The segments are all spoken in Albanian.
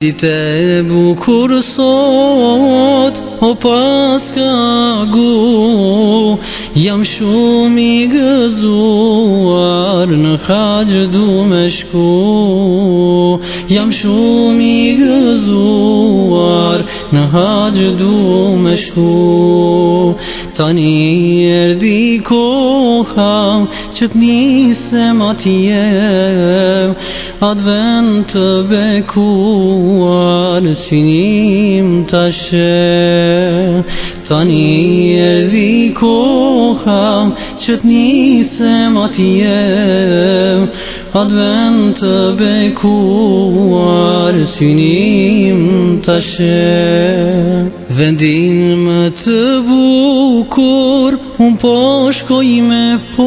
Ditë bukur sot, o pas gu, jam shumë i gëzuar, në haqë du me shku. Jam shumë i gëzuar, në haqë du Tani erdi koha, që t'nisem atje Advent të bekuar Synim të Tani e dhi koha Që t'nisem atje Advent të bekuar Synim të Vendin më të bukur Un po shkoj me po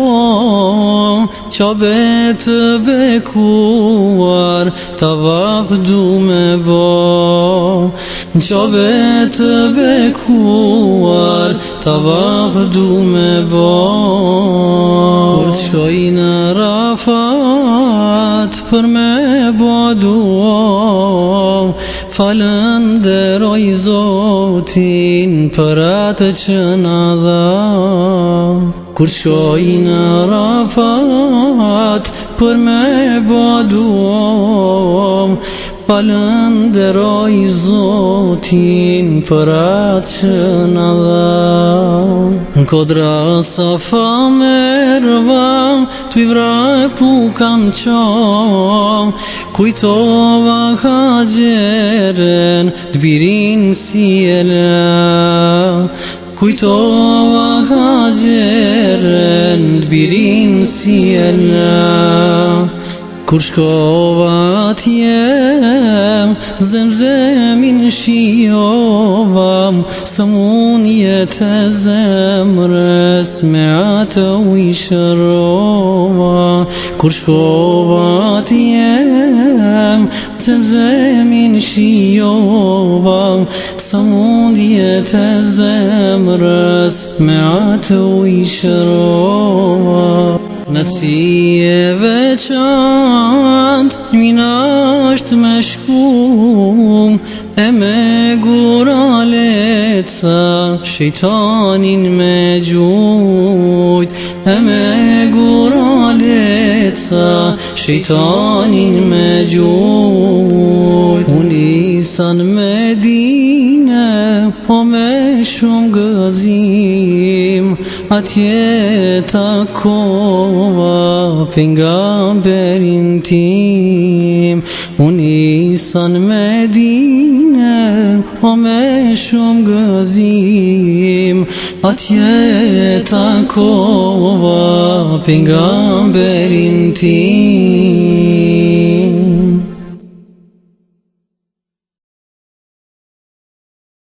qabe të bekuar të vafdu me bo qabe të bekuar të vafdu me bo kur të shkoj në rafat për me bo duo falën dhe zotin për atë që në dha Kur shkoj në rafat Për me baduam Palën dëroj zotin Për atë që në dham Në kodra sa fam e rëvam Të i vrapu kam qam Kujtova haqeren Të birin si e la Kujtova haqeren veren birinsiyena Kur shkova t'jem, zemzemin shiovam Samunje të zemrës me atë u ishërova Kur shkova t'jem, تم زمین شیوا سمودیت زم راس معات وی شروا نصیه و چند می ناشت مشکوم Shetanin me gjullë E me guralet Shetanin me gjullë Unisan me dine Po me shumë gëzim A tjeta kova Penga berin tim دیسان مدینه همشم گزیم اتیه تا کوا پیغمبرین تیم